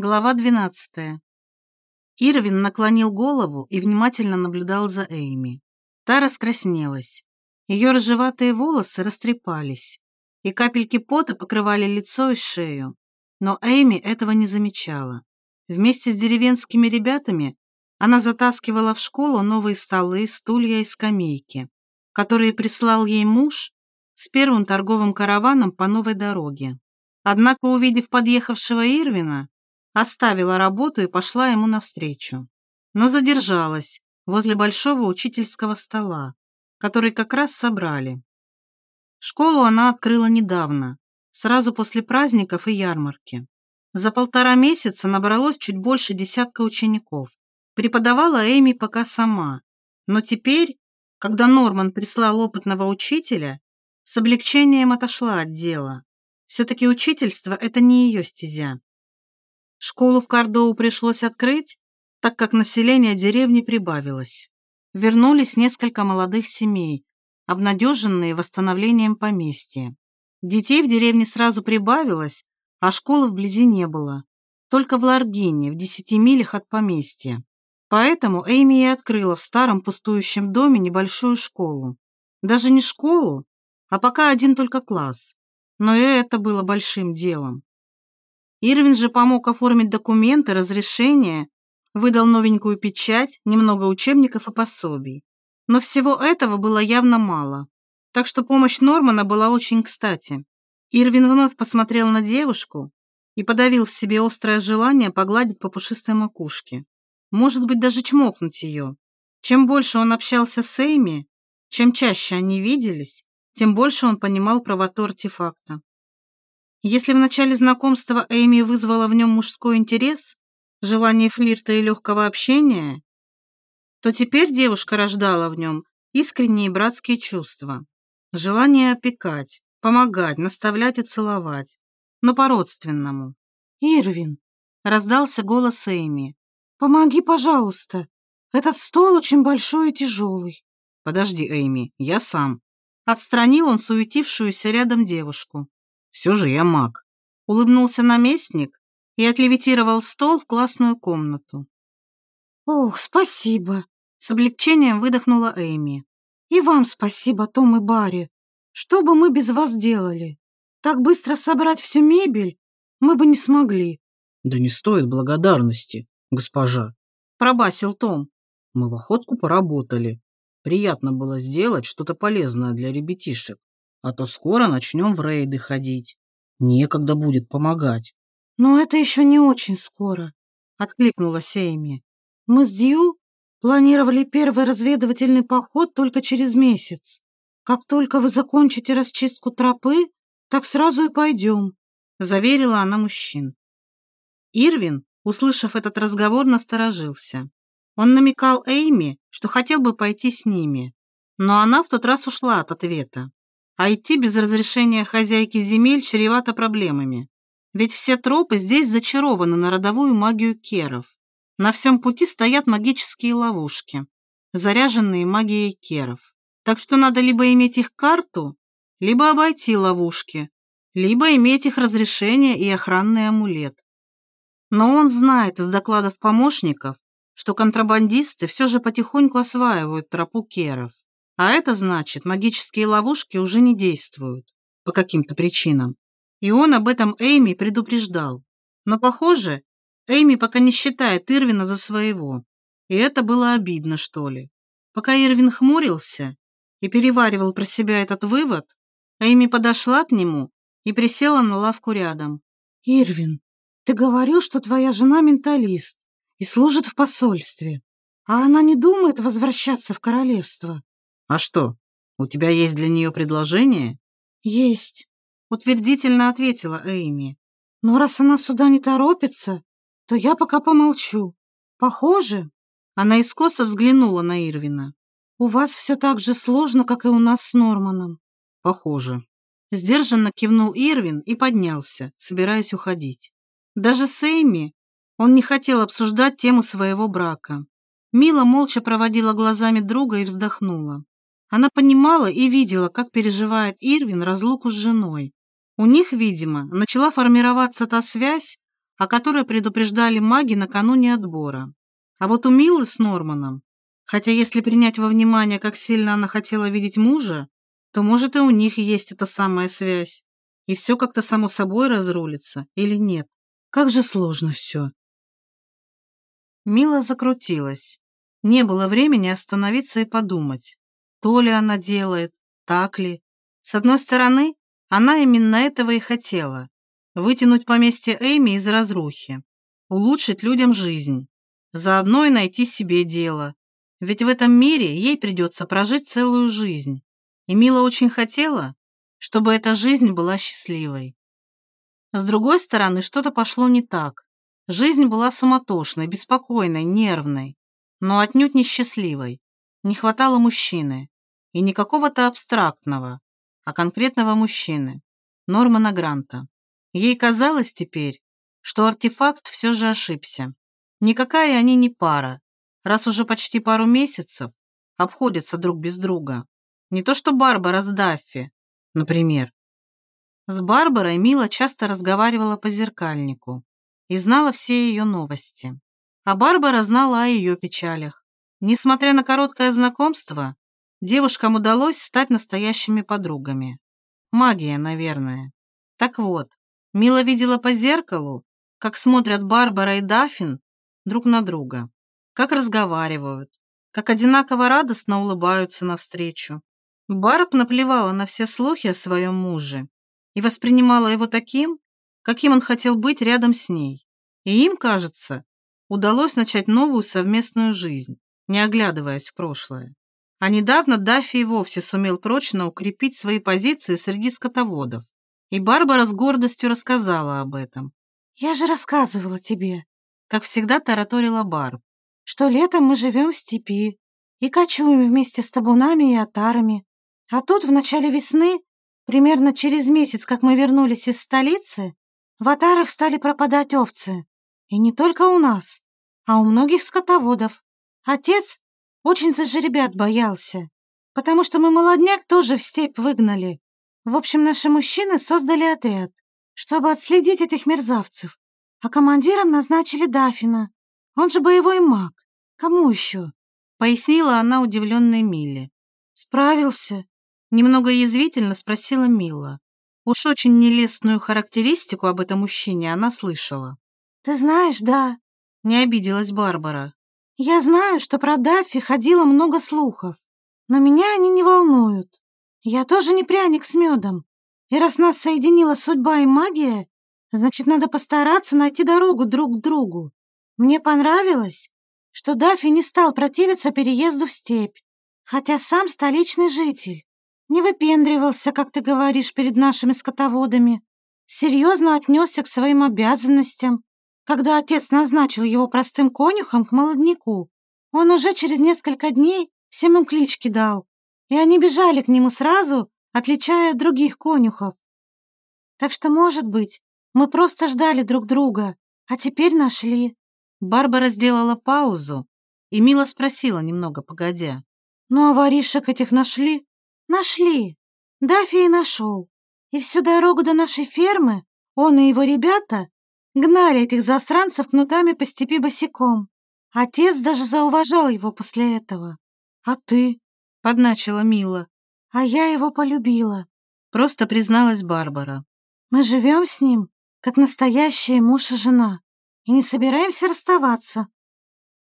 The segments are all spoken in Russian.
Глава 12. Ирвин наклонил голову и внимательно наблюдал за Эйми. Та раскраснелась. Ее рыжеватые волосы растрепались, и капельки пота покрывали лицо и шею. Но Эйми этого не замечала. Вместе с деревенскими ребятами она затаскивала в школу новые столы, стулья и скамейки, которые прислал ей муж с первым торговым караваном по новой дороге. Однако, увидев подъехавшего Ирвина, оставила работу и пошла ему навстречу. Но задержалась возле большого учительского стола, который как раз собрали. Школу она открыла недавно, сразу после праздников и ярмарки. За полтора месяца набралось чуть больше десятка учеников. Преподавала Эми пока сама, но теперь, когда Норман прислал опытного учителя, с облегчением отошла от дела. Все-таки учительство – это не ее стезя. Школу в Кардоу пришлось открыть, так как население деревни прибавилось. Вернулись несколько молодых семей, обнадеженные восстановлением поместья. Детей в деревне сразу прибавилось, а школы вблизи не было. Только в Ларгине, в десяти милях от поместья. Поэтому Эйми и открыла в старом пустующем доме небольшую школу. Даже не школу, а пока один только класс. Но и это было большим делом. Ирвин же помог оформить документы, разрешение, выдал новенькую печать, немного учебников и пособий. Но всего этого было явно мало. Так что помощь Нормана была очень кстати. Ирвин вновь посмотрел на девушку и подавил в себе острое желание погладить по пушистой макушке. Может быть, даже чмокнуть ее. Чем больше он общался с Эйми, чем чаще они виделись, тем больше он понимал правоту артефакта. Если в начале знакомства Эми вызвала в нем мужской интерес, желание флирта и легкого общения, то теперь девушка рождала в нем искренние братские чувства. Желание опекать, помогать, наставлять и целовать, но по-родственному. «Ирвин!» — раздался голос Эми. «Помоги, пожалуйста. Этот стол очень большой и тяжелый». «Подожди, Эми, я сам». Отстранил он суетившуюся рядом девушку. Все же я маг. Улыбнулся наместник и отлевитировал стол в классную комнату. Ох, спасибо. С облегчением выдохнула Эми. И вам спасибо, Том и Барри. Что бы мы без вас делали? Так быстро собрать всю мебель мы бы не смогли. Да не стоит благодарности, госпожа. Пробасил Том. Мы в охотку поработали. Приятно было сделать что-то полезное для ребятишек а то скоро начнем в рейды ходить. Некогда будет помогать. Но это еще не очень скоро, откликнулась Эйми. Мы с Дью планировали первый разведывательный поход только через месяц. Как только вы закончите расчистку тропы, так сразу и пойдем, заверила она мужчин. Ирвин, услышав этот разговор, насторожился. Он намекал Эйми, что хотел бы пойти с ними, но она в тот раз ушла от ответа. А идти без разрешения хозяйки земель чревато проблемами. Ведь все тропы здесь зачарованы на родовую магию керов. На всем пути стоят магические ловушки, заряженные магией керов. Так что надо либо иметь их карту, либо обойти ловушки, либо иметь их разрешение и охранный амулет. Но он знает из докладов помощников, что контрабандисты все же потихоньку осваивают тропу керов. А это значит, магические ловушки уже не действуют по каким-то причинам. И он об этом Эйми предупреждал. Но, похоже, Эйми пока не считает Ирвина за своего. И это было обидно, что ли. Пока Ирвин хмурился и переваривал про себя этот вывод, Эйми подошла к нему и присела на лавку рядом. «Ирвин, ты говорил, что твоя жена менталист и служит в посольстве, а она не думает возвращаться в королевство?» А что, у тебя есть для нее предложение? Есть, утвердительно ответила Эйми. Но раз она сюда не торопится, то я пока помолчу. Похоже, она искоса взглянула на Ирвина. У вас все так же сложно, как и у нас с Норманом. Похоже. Сдержанно кивнул Ирвин и поднялся, собираясь уходить. Даже с Эйми он не хотел обсуждать тему своего брака. Мила молча проводила глазами друга и вздохнула. Она понимала и видела, как переживает Ирвин разлуку с женой. У них, видимо, начала формироваться та связь, о которой предупреждали маги накануне отбора. А вот у Милы с Норманом, хотя если принять во внимание, как сильно она хотела видеть мужа, то, может, и у них есть эта самая связь, и все как-то само собой разрулится, или нет. Как же сложно все. Мила закрутилась. Не было времени остановиться и подумать, то ли она делает, так ли. С одной стороны, она именно этого и хотела – вытянуть поместье Эйми из разрухи, улучшить людям жизнь, заодно и найти себе дело. Ведь в этом мире ей придется прожить целую жизнь. И Мила очень хотела, чтобы эта жизнь была счастливой. С другой стороны, что-то пошло не так. Жизнь была суматошной, беспокойной, нервной, но отнюдь не счастливой. Не хватало мужчины. И не какого-то абстрактного, а конкретного мужчины, Нормана Гранта. Ей казалось теперь, что артефакт все же ошибся. Никакая они не пара, раз уже почти пару месяцев обходятся друг без друга. Не то что Барбара с Даффи, например. С Барбарой Мила часто разговаривала по зеркальнику и знала все ее новости. А Барбара знала о ее печалях. Несмотря на короткое знакомство, девушкам удалось стать настоящими подругами. Магия, наверное. Так вот, Мила видела по зеркалу, как смотрят Барбара и Даффин друг на друга, как разговаривают, как одинаково радостно улыбаются навстречу. Барб наплевала на все слухи о своем муже и воспринимала его таким, каким он хотел быть рядом с ней. И им, кажется, удалось начать новую совместную жизнь, не оглядываясь в прошлое. А недавно Даффи и вовсе сумел прочно укрепить свои позиции среди скотоводов. И Барбара с гордостью рассказала об этом. «Я же рассказывала тебе», как всегда тараторила Барб, «что летом мы живем в степи и кочуем вместе с табунами и отарами. А тут в начале весны, примерно через месяц, как мы вернулись из столицы, в отарах стали пропадать овцы. И не только у нас, а у многих скотоводов. Отец очень за жеребят боялся, потому что мы молодняк тоже в степь выгнали. В общем, наши мужчины создали отряд, чтобы отследить этих мерзавцев. А командиром назначили Дафина. Он же боевой маг. Кому еще? Пояснила она удивленной Миле. Справился. Немного язвительно спросила Мила. Уж очень нелестную характеристику об этом мужчине она слышала. «Ты знаешь, да», — не обиделась Барбара. Я знаю, что про Даффи ходило много слухов, но меня они не волнуют. Я тоже не пряник с медом. И раз нас соединила судьба и магия, значит, надо постараться найти дорогу друг к другу. Мне понравилось, что Даффи не стал противиться переезду в степь, хотя сам столичный житель. Не выпендривался, как ты говоришь, перед нашими скотоводами. Серьезно отнесся к своим обязанностям когда отец назначил его простым конюхом к молодняку, он уже через несколько дней всем им клички дал, и они бежали к нему сразу, отличая от других конюхов. Так что, может быть, мы просто ждали друг друга, а теперь нашли. Барбара сделала паузу и мило спросила немного погодя. «Ну, а воришек этих нашли?» «Нашли. Дафи и нашел. И всю дорогу до нашей фермы он и его ребята Гнали этих засранцев кнутами по степи босиком. Отец даже зауважал его после этого. «А ты?» — подначила Мила. «А я его полюбила», — просто призналась Барбара. «Мы живем с ним, как настоящие муж и жена, и не собираемся расставаться».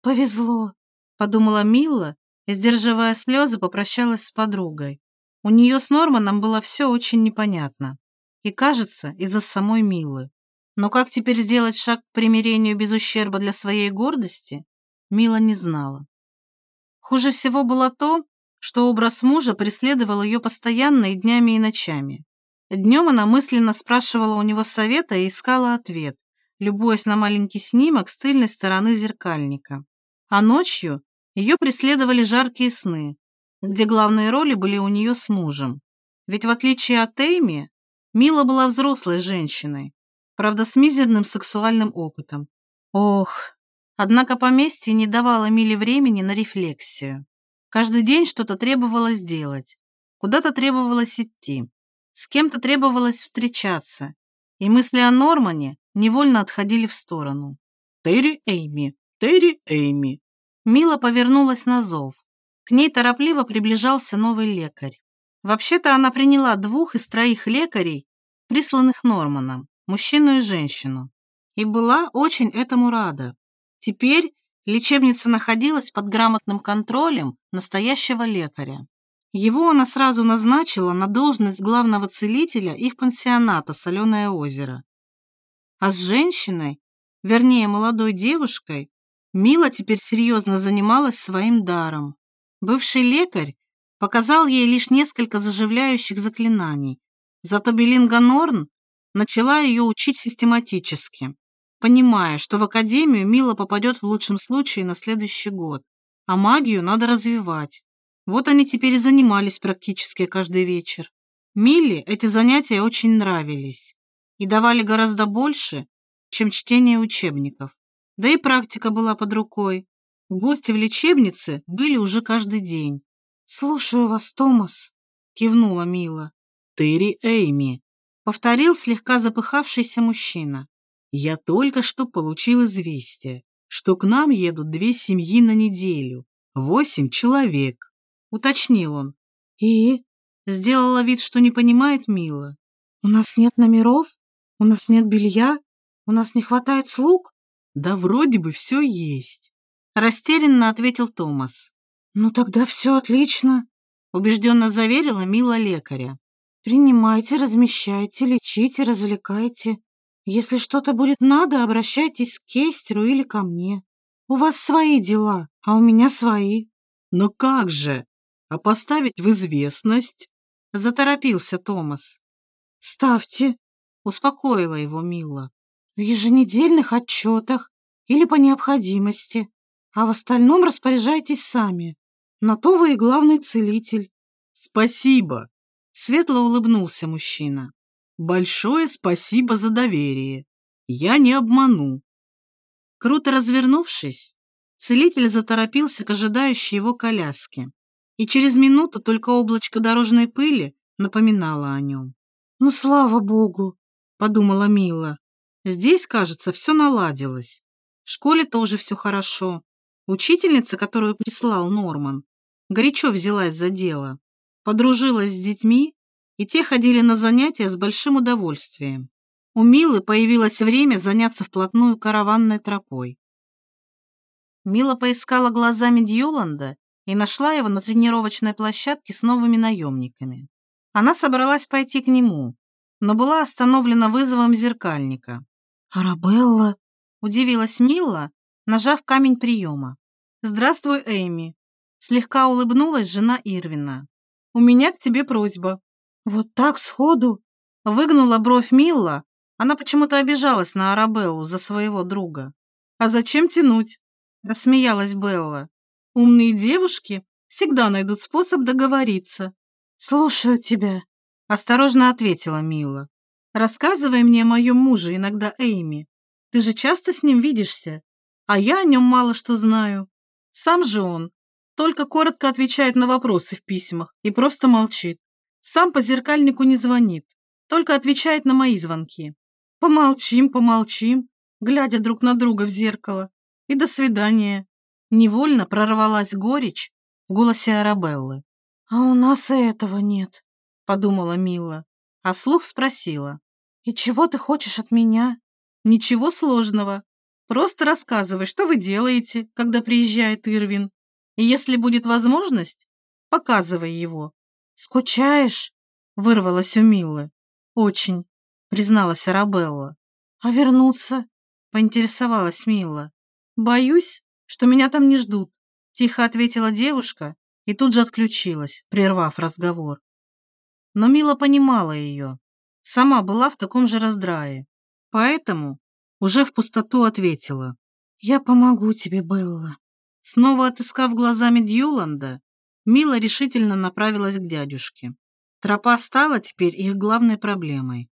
«Повезло», — подумала Мила и, сдерживая слезы, попрощалась с подругой. У нее с Норманом было все очень непонятно. И, кажется, из-за самой Милы. Но как теперь сделать шаг к примирению без ущерба для своей гордости, Мила не знала. Хуже всего было то, что образ мужа преследовал ее постоянно и днями, и ночами. Днем она мысленно спрашивала у него совета и искала ответ, любуясь на маленький снимок с тыльной стороны зеркальника. А ночью ее преследовали жаркие сны, где главные роли были у нее с мужем. Ведь в отличие от Эйми, Мила была взрослой женщиной, правда, с мизерным сексуальным опытом. Ох, однако поместье не давало Миле времени на рефлексию. Каждый день что-то требовалось делать, куда-то требовалось идти, с кем-то требовалось встречаться, и мысли о Нормане невольно отходили в сторону. «Терри Эйми! Терри Эйми!» Мила повернулась на зов. К ней торопливо приближался новый лекарь. Вообще-то она приняла двух из троих лекарей, присланных Норманом, мужчину и женщину, и была очень этому рада. Теперь лечебница находилась под грамотным контролем настоящего лекаря. Его она сразу назначила на должность главного целителя их пансионата «Соленое озеро». А с женщиной, вернее молодой девушкой, Мила теперь серьезно занималась своим даром. Бывший лекарь показал ей лишь несколько заживляющих заклинаний, зато Белинга Норн начала ее учить систематически, понимая, что в академию Мила попадет в лучшем случае на следующий год, а магию надо развивать. Вот они теперь и занимались практически каждый вечер. Миле эти занятия очень нравились и давали гораздо больше, чем чтение учебников. Да и практика была под рукой. Гости в лечебнице были уже каждый день. «Слушаю вас, Томас», — кивнула Мила. «Терри Эйми», — повторил слегка запыхавшийся мужчина. «Я только что получил известие, что к нам едут две семьи на неделю, восемь человек», — уточнил он. «И?» — сделала вид, что не понимает Мила. «У нас нет номеров? У нас нет белья? У нас не хватает слуг?» «Да вроде бы все есть», — растерянно ответил Томас. «Ну тогда все отлично», — убежденно заверила Мила лекаря. «Принимайте, размещайте, лечите, развлекайте. Если что-то будет надо, обращайтесь к Кестеру или ко мне. У вас свои дела, а у меня свои». «Но как же? А поставить в известность?» — заторопился Томас. «Ставьте», — успокоила его Мила. «В еженедельных отчетах или по необходимости, а в остальном распоряжайтесь сами. На то вы и главный целитель. Спасибо. Светло улыбнулся мужчина. Большое спасибо за доверие. Я не обману. Круто развернувшись, целитель заторопился к ожидающей его коляске. И через минуту только облачко дорожной пыли напоминало о нем. «Ну, слава богу!» — подумала Мила. «Здесь, кажется, все наладилось. В школе тоже все хорошо. Учительница, которую прислал Норман, горячо взялась за дело, подружилась с детьми, и те ходили на занятия с большим удовольствием. У Милы появилось время заняться вплотную караванной тропой. Мила поискала глазами Дьюланда и нашла его на тренировочной площадке с новыми наемниками. Она собралась пойти к нему, но была остановлена вызовом зеркальника. «Арабелла!» – удивилась Мила, нажав камень приема. «Здравствуй, Эйми!» Слегка улыбнулась жена Ирвина. «У меня к тебе просьба». «Вот так сходу?» Выгнула бровь Милла. Она почему-то обижалась на Арабеллу за своего друга. «А зачем тянуть?» Рассмеялась Белла. «Умные девушки всегда найдут способ договориться». «Слушаю тебя», — осторожно ответила Мила. «Рассказывай мне о моем муже иногда, Эйми. Ты же часто с ним видишься, а я о нем мало что знаю. Сам же он только коротко отвечает на вопросы в письмах и просто молчит. Сам по зеркальнику не звонит, только отвечает на мои звонки. Помолчим, помолчим, глядя друг на друга в зеркало. И до свидания. Невольно прорвалась горечь в голосе Арабеллы. «А у нас и этого нет», — подумала Мила, а вслух спросила. «И чего ты хочешь от меня?» «Ничего сложного. Просто рассказывай, что вы делаете, когда приезжает Ирвин. И если будет возможность, показывай его. Скучаешь? Вырвалась у Милы. Очень, призналась Арабелла. А вернуться? Поинтересовалась Мила. Боюсь, что меня там не ждут, тихо ответила девушка и тут же отключилась, прервав разговор. Но Мила понимала ее. Сама была в таком же раздрае. Поэтому уже в пустоту ответила. «Я помогу тебе, Белла». Снова отыскав глазами Дьюланда, Мила решительно направилась к дядюшке. Тропа стала теперь их главной проблемой.